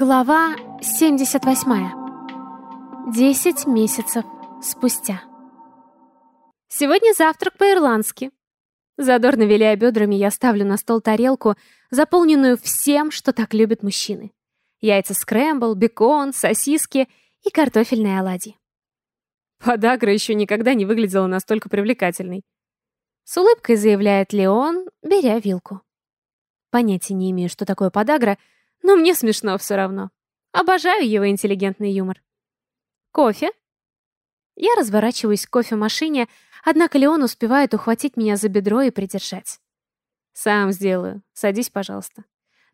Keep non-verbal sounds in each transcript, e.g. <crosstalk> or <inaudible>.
Глава 78. Десять месяцев спустя. Сегодня завтрак по-ирландски. Задорно виляя бедрами, я ставлю на стол тарелку, заполненную всем, что так любят мужчины. Яйца скрэмбл, бекон, сосиски и картофельные оладьи. Подагра еще никогда не выглядела настолько привлекательной. С улыбкой заявляет Леон, беря вилку. Понятия не имею, что такое подагра, но мне смешно все равно. Обожаю его интеллигентный юмор. Кофе? Я разворачиваюсь к кофемашине, однако Леон успевает ухватить меня за бедро и придержать. Сам сделаю. Садись, пожалуйста.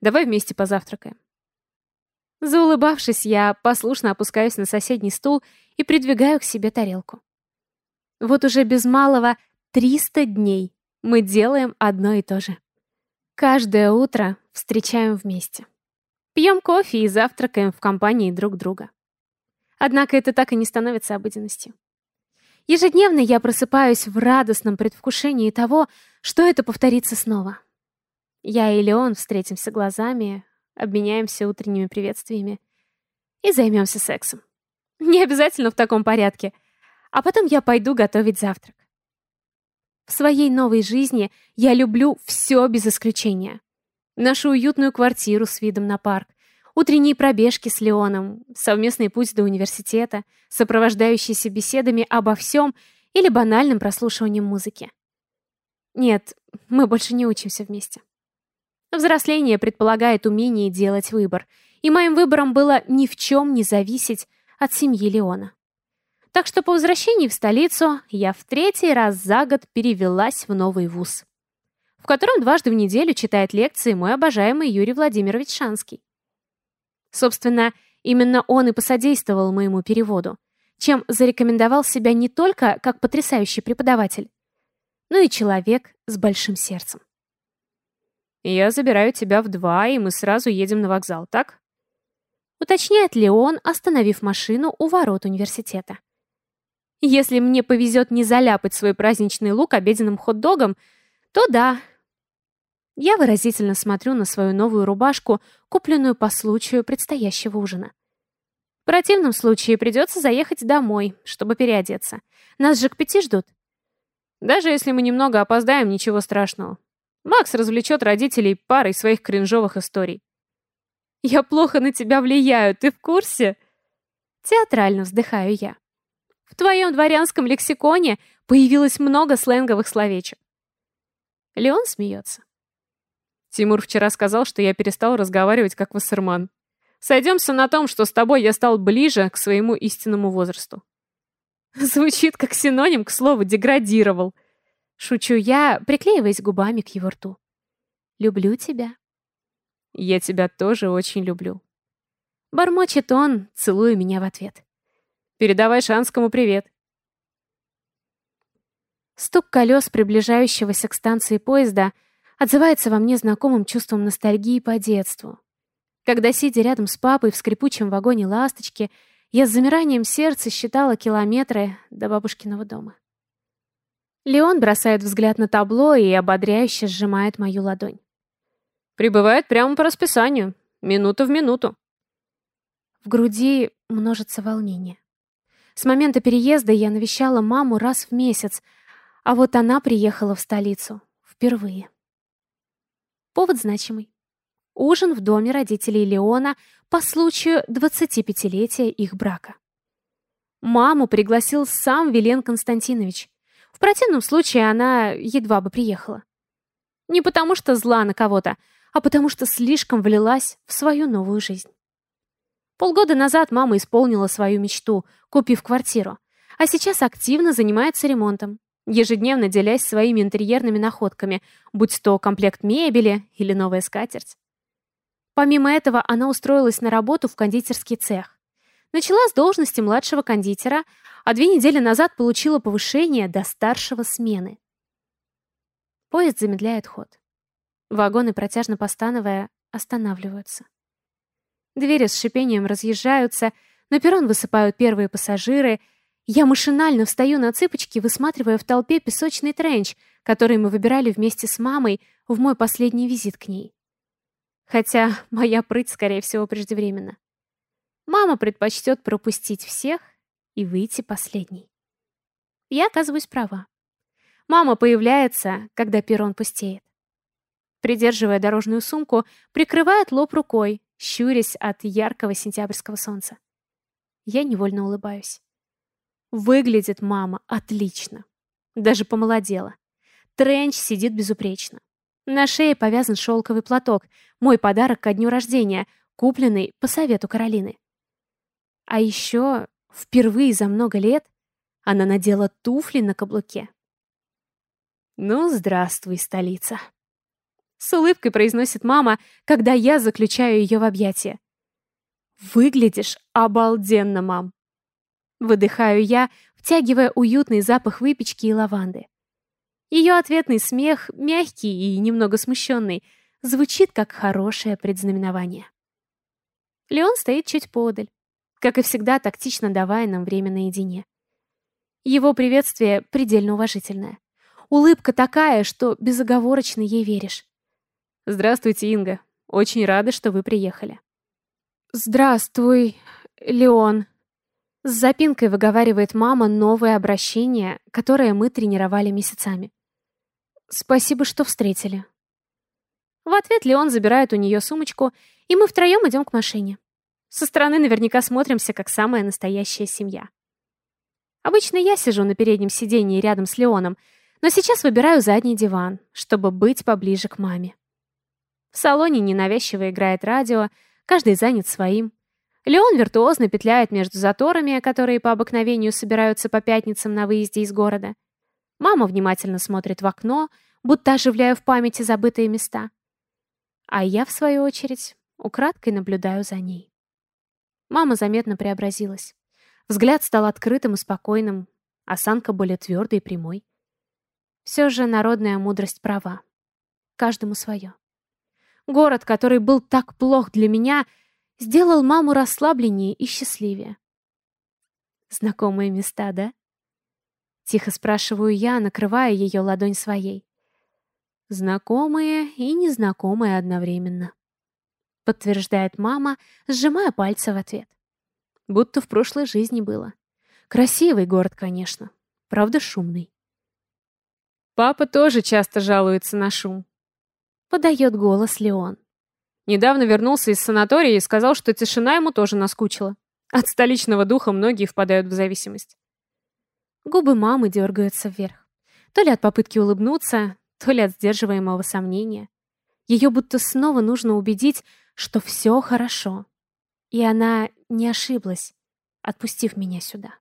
Давай вместе позавтракаем. Заулыбавшись, я послушно опускаюсь на соседний стул и придвигаю к себе тарелку. Вот уже без малого 300 дней мы делаем одно и то же. Каждое утро встречаем вместе. Пьем кофе и завтракаем в компании друг друга. Однако это так и не становится обыденностью. Ежедневно я просыпаюсь в радостном предвкушении того, что это повторится снова. Я и Леон встретимся глазами, обменяемся утренними приветствиями и займемся сексом. Не обязательно в таком порядке. А потом я пойду готовить завтрак. В своей новой жизни я люблю все без исключения нашу уютную квартиру с видом на парк, утренние пробежки с Леоном, совместный путь до университета, сопровождающийся беседами обо всем или банальным прослушиванием музыки. Нет, мы больше не учимся вместе. Взросление предполагает умение делать выбор, и моим выбором было ни в чем не зависеть от семьи Леона. Так что по возвращении в столицу я в третий раз за год перевелась в новый вуз в котором дважды в неделю читает лекции мой обожаемый Юрий Владимирович Шанский. Собственно, именно он и посодействовал моему переводу, чем зарекомендовал себя не только как потрясающий преподаватель, но и человек с большим сердцем. «Я забираю тебя в два, и мы сразу едем на вокзал, так?» Уточняет Леон, остановив машину у ворот университета. «Если мне повезет не заляпать свой праздничный лук обеденным хот-догом, то да, я выразительно смотрю на свою новую рубашку, купленную по случаю предстоящего ужина. В противном случае придется заехать домой, чтобы переодеться. Нас же к пяти ждут. Даже если мы немного опоздаем, ничего страшного. Макс развлечет родителей парой своих кринжовых историй. «Я плохо на тебя влияю, ты в курсе?» Театрально вздыхаю я. В твоем дворянском лексиконе появилось много сленговых словечек. Леон смеется. Тимур вчера сказал, что я перестал разговаривать как вассерман. Сойдемся на том, что с тобой я стал ближе к своему истинному возрасту. <laughs> Звучит как синоним к слову «деградировал». Шучу я, приклеиваясь губами к его рту. «Люблю тебя». «Я тебя тоже очень люблю». Бормочет он, целуя меня в ответ. «Передавай Шанскому привет». Стук колес приближающегося к станции поезда — отзывается во мне знакомым чувством ностальгии по детству. Когда, сидя рядом с папой в скрипучем вагоне «Ласточки», я с замиранием сердца считала километры до бабушкиного дома. Леон бросает взгляд на табло и ободряюще сжимает мою ладонь. «Прибывает прямо по расписанию, минута в минуту». В груди множится волнение. С момента переезда я навещала маму раз в месяц, а вот она приехала в столицу впервые. Повод значимый. Ужин в доме родителей Леона по случаю 25-летия их брака. Маму пригласил сам Вилен Константинович. В противном случае она едва бы приехала. Не потому что зла на кого-то, а потому что слишком влилась в свою новую жизнь. Полгода назад мама исполнила свою мечту, купив квартиру, а сейчас активно занимается ремонтом ежедневно делясь своими интерьерными находками, будь то комплект мебели или новая скатерть. Помимо этого, она устроилась на работу в кондитерский цех. Начала с должности младшего кондитера, а две недели назад получила повышение до старшего смены. Поезд замедляет ход. Вагоны, протяжно постановая, останавливаются. Двери с шипением разъезжаются, на перрон высыпают первые пассажиры — я машинально встаю на цыпочки, высматривая в толпе песочный тренч, который мы выбирали вместе с мамой в мой последний визит к ней. Хотя моя прыть, скорее всего, преждевременна. Мама предпочтет пропустить всех и выйти последней. Я оказываюсь права. Мама появляется, когда перрон пустеет. Придерживая дорожную сумку, прикрывает лоб рукой, щурясь от яркого сентябрьского солнца. Я невольно улыбаюсь. Выглядит мама отлично. Даже помолодела. Тренч сидит безупречно. На шее повязан шелковый платок, мой подарок ко дню рождения, купленный по совету Каролины. А еще впервые за много лет она надела туфли на каблуке. «Ну, здравствуй, столица!» С улыбкой произносит мама, когда я заключаю ее в объятия. «Выглядишь обалденно, мам!» Выдыхаю я, втягивая уютный запах выпечки и лаванды. Ее ответный смех, мягкий и немного смущенный, звучит как хорошее предзнаменование. Леон стоит чуть подаль, как и всегда тактично давая нам время наедине. Его приветствие предельно уважительное. Улыбка такая, что безоговорочно ей веришь. «Здравствуйте, Инга. Очень рада, что вы приехали». «Здравствуй, Леон», с запинкой выговаривает мама новое обращение, которое мы тренировали месяцами. «Спасибо, что встретили». В ответ Леон забирает у нее сумочку, и мы втроем идем к машине. Со стороны наверняка смотримся, как самая настоящая семья. Обычно я сижу на переднем сиденье рядом с Леоном, но сейчас выбираю задний диван, чтобы быть поближе к маме. В салоне ненавязчиво играет радио, каждый занят своим. Леон виртуозно петляет между заторами, которые по обыкновению собираются по пятницам на выезде из города. Мама внимательно смотрит в окно, будто оживляя в памяти забытые места. А я, в свою очередь, украдкой наблюдаю за ней. Мама заметно преобразилась. Взгляд стал открытым и спокойным, осанка более твердой и прямой. Все же народная мудрость права. Каждому свое. Город, который был так плох для меня — сделал маму расслабленнее и счастливее. Знакомые места, да? Тихо спрашиваю я, накрывая ее ладонь своей. Знакомые и незнакомые одновременно. Подтверждает мама, сжимая пальцы в ответ. Будто в прошлой жизни было. Красивый город, конечно. Правда, шумный. Папа тоже часто жалуется на шум. Подает голос Леон. Недавно вернулся из санатория и сказал, что тишина ему тоже наскучила. От столичного духа многие впадают в зависимость. Губы мамы дергаются вверх. То ли от попытки улыбнуться, то ли от сдерживаемого сомнения. Ее будто снова нужно убедить, что все хорошо. И она не ошиблась, отпустив меня сюда.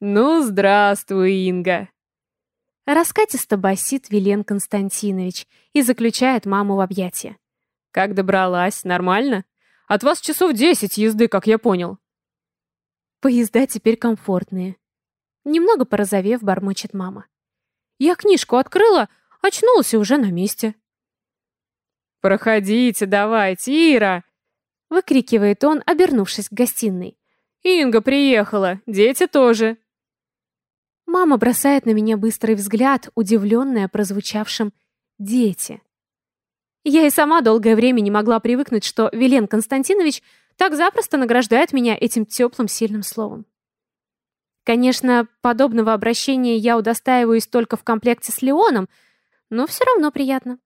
«Ну, здравствуй, Инга!» Раскатисто басит Вилен Константинович и заключает маму в объятия. «Как добралась? Нормально? От вас часов десять езды, как я понял». Поезда теперь комфортные. Немного порозовев, бормочет мама. Я книжку открыла, очнулась и уже на месте. «Проходите, давайте, Ира!» Выкрикивает он, обернувшись к гостиной. «Инга приехала, дети тоже!» Мама бросает на меня быстрый взгляд, удивленная прозвучавшим «дети». Я и сама долгое время не могла привыкнуть, что Вилен Константинович так запросто награждает меня этим теплым, сильным словом. Конечно, подобного обращения я удостаиваюсь только в комплекте с Леоном, но все равно приятно.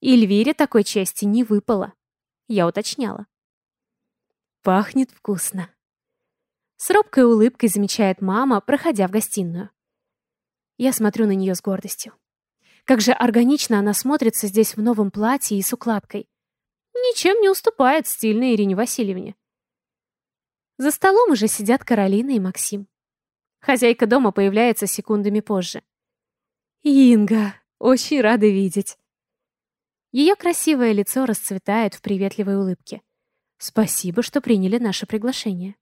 Эльвире такой чести не выпало. Я уточняла. Пахнет вкусно. С робкой улыбкой замечает мама, проходя в гостиную. Я смотрю на нее с гордостью. Как же органично она смотрится здесь в новом платье и с укладкой. Ничем не уступает стильной Ирине Васильевне. За столом уже сидят Каролина и Максим. Хозяйка дома появляется секундами позже. «Инга, очень рада видеть». Ее красивое лицо расцветает в приветливой улыбке. «Спасибо, что приняли наше приглашение».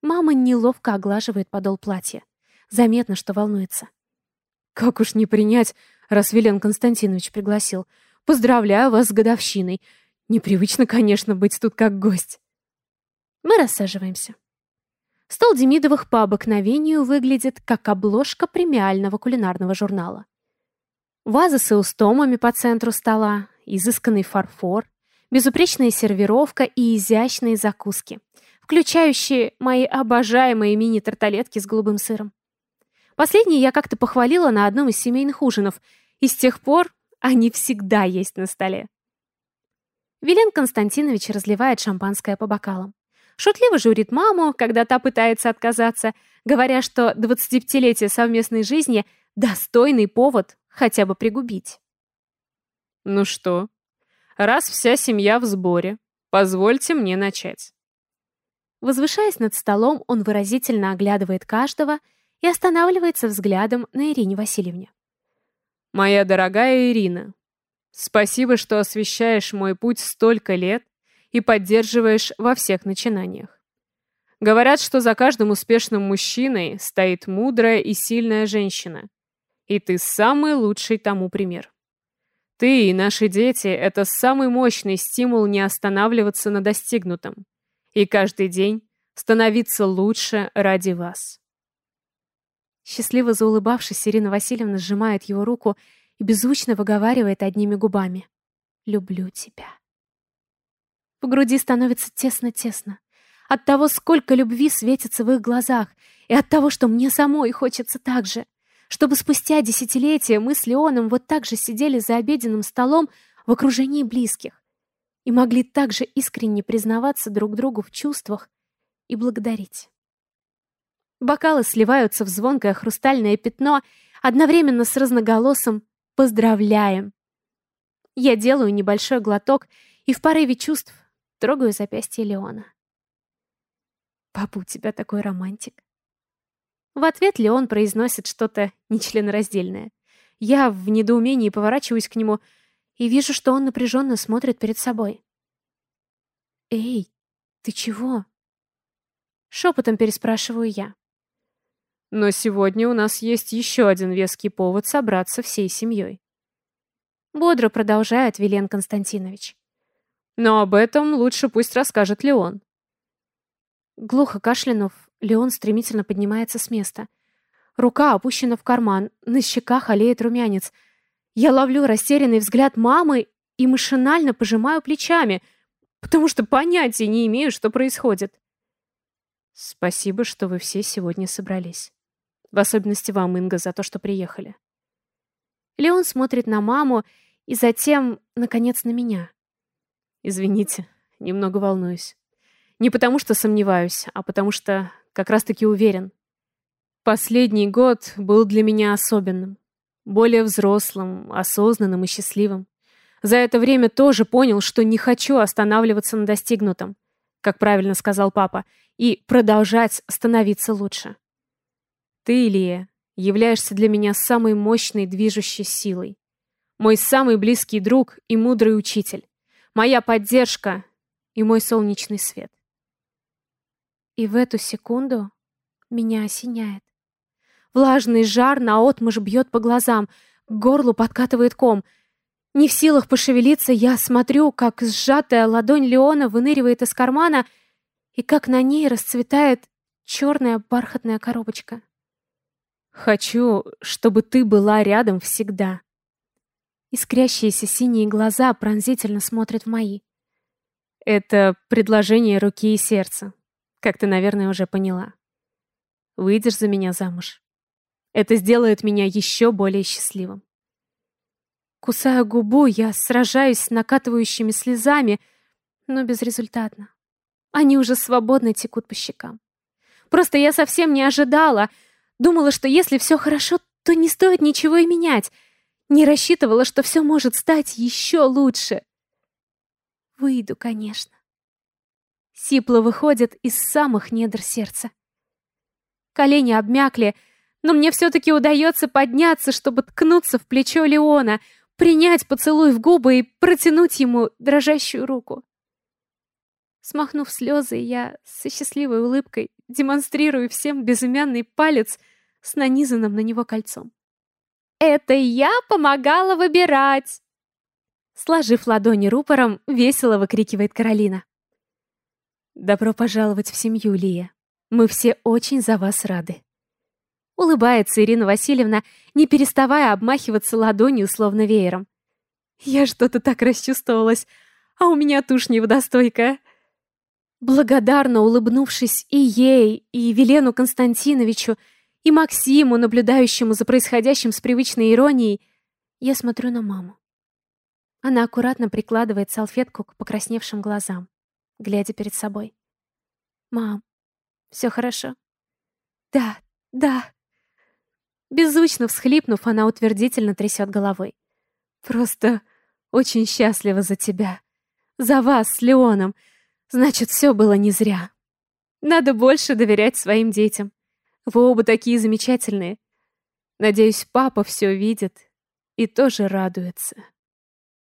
Мама неловко оглаживает подол платья. Заметно, что волнуется. Как уж не принять, раз Вилен Константинович пригласил. Поздравляю вас с годовщиной. Непривычно, конечно, быть тут как гость. Мы рассаживаемся. Стол Демидовых по обыкновению выглядит как обложка премиального кулинарного журнала. Ваза с эустомами по центру стола, изысканный фарфор, безупречная сервировка и изящные закуски, включающие мои обожаемые мини-тарталетки с голубым сыром. Последние я как-то похвалила на одном из семейных ужинов, и с тех пор они всегда есть на столе. Вилен Константинович разливает шампанское по бокалам. Шутливо журит маму, когда та пытается отказаться, говоря, что 25-летие совместной жизни — достойный повод хотя бы пригубить. «Ну что, раз вся семья в сборе, позвольте мне начать». Возвышаясь над столом, он выразительно оглядывает каждого и останавливается взглядом на Ирине Васильевне. «Моя дорогая Ирина, Спасибо, что освещаешь мой путь столько лет и поддерживаешь во всех начинаниях. Говорят, что за каждым успешным мужчиной стоит мудрая и сильная женщина. И ты самый лучший тому пример. Ты и наши дети — это самый мощный стимул не останавливаться на достигнутом. И каждый день становиться лучше ради вас. Счастливо заулыбавшись, Ирина Васильевна сжимает его руку и беззвучно выговаривает одними губами. «Люблю тебя». В груди становится тесно-тесно. От того, сколько любви светится в их глазах, и от того, что мне самой хочется так же. Чтобы спустя десятилетия мы с Леоном вот так же сидели за обеденным столом в окружении близких и могли также искренне признаваться друг другу в чувствах и благодарить. Бокалы сливаются в звонкое хрустальное пятно одновременно с разноголосым Поздравляем! Я делаю небольшой глоток и в порыве чувств трогаю запястье Леона. «Папа, у тебя такой романтик». В ответ Леон произносит что-то нечленораздельное. Я в недоумении поворачиваюсь к нему и вижу, что он напряженно смотрит перед собой. «Эй, ты чего?» Шепотом переспрашиваю я. Но сегодня у нас есть еще один веский повод собраться всей семьей. Бодро продолжает Вилен Константинович. Но об этом лучше пусть расскажет Леон. Глухо кашлянув, Леон стремительно поднимается с места. Рука опущена в карман, на щеках олеет румянец. Я ловлю растерянный взгляд мамы и машинально пожимаю плечами, потому что понятия не имею, что происходит. Спасибо, что вы все сегодня собрались. В особенности вам, Инга, за то, что приехали. Леон смотрит на маму и затем, наконец, на меня. Извините, немного волнуюсь. Не потому что сомневаюсь, а потому что как раз-таки уверен. Последний год был для меня особенным. Более взрослым, осознанным и счастливым. За это время тоже понял, что не хочу останавливаться на достигнутом, как правильно сказал папа, и продолжать становиться лучше. Ты, Илья, являешься для меня самой мощной движущей силой. Мой самый близкий друг и мудрый учитель. Моя поддержка и мой солнечный свет. И в эту секунду меня осеняет. Влажный жар наотмашь бьет по глазам, к горлу подкатывает ком. Не в силах пошевелиться, я смотрю, как сжатая ладонь Леона выныривает из кармана и как на ней расцветает черная бархатная коробочка. Хочу, чтобы ты была рядом всегда. Искрящиеся синие глаза пронзительно смотрят в мои. Это предложение руки и сердца, как ты, наверное, уже поняла. Выйдешь за меня замуж. Это сделает меня еще более счастливым. Кусая губу, я сражаюсь с накатывающими слезами, но безрезультатно. Они уже свободно текут по щекам. Просто я совсем не ожидала — Думала, что если все хорошо, то не стоит ничего и менять. Не рассчитывала, что все может стать еще лучше. Выйду, конечно. Сипло выходит из самых недр сердца. Колени обмякли, но мне все-таки удается подняться, чтобы ткнуться в плечо Леона, принять поцелуй в губы и протянуть ему дрожащую руку. Смахнув слезы, я со счастливой улыбкой демонстрирую всем безымянный палец с нанизанным на него кольцом. «Это я помогала выбирать!» Сложив ладони рупором, весело выкрикивает Каролина. «Добро пожаловать в семью, Лия. Мы все очень за вас рады». Улыбается Ирина Васильевна, не переставая обмахиваться ладонью, словно веером. Я что-то так расчувствовалась, а у меня тушь не водостойкая. Благодарно улыбнувшись и ей, и Велену Константиновичу, и Максиму, наблюдающему за происходящим с привычной иронией, я смотрю на маму. Она аккуратно прикладывает салфетку к покрасневшим глазам, глядя перед собой. «Мам, все хорошо?» «Да, да». Беззвучно всхлипнув, она утвердительно трясет головой. «Просто очень счастлива за тебя. За вас с Леоном. Значит, все было не зря. Надо больше доверять своим детям. Вы оба такие замечательные. Надеюсь, папа все видит и тоже радуется.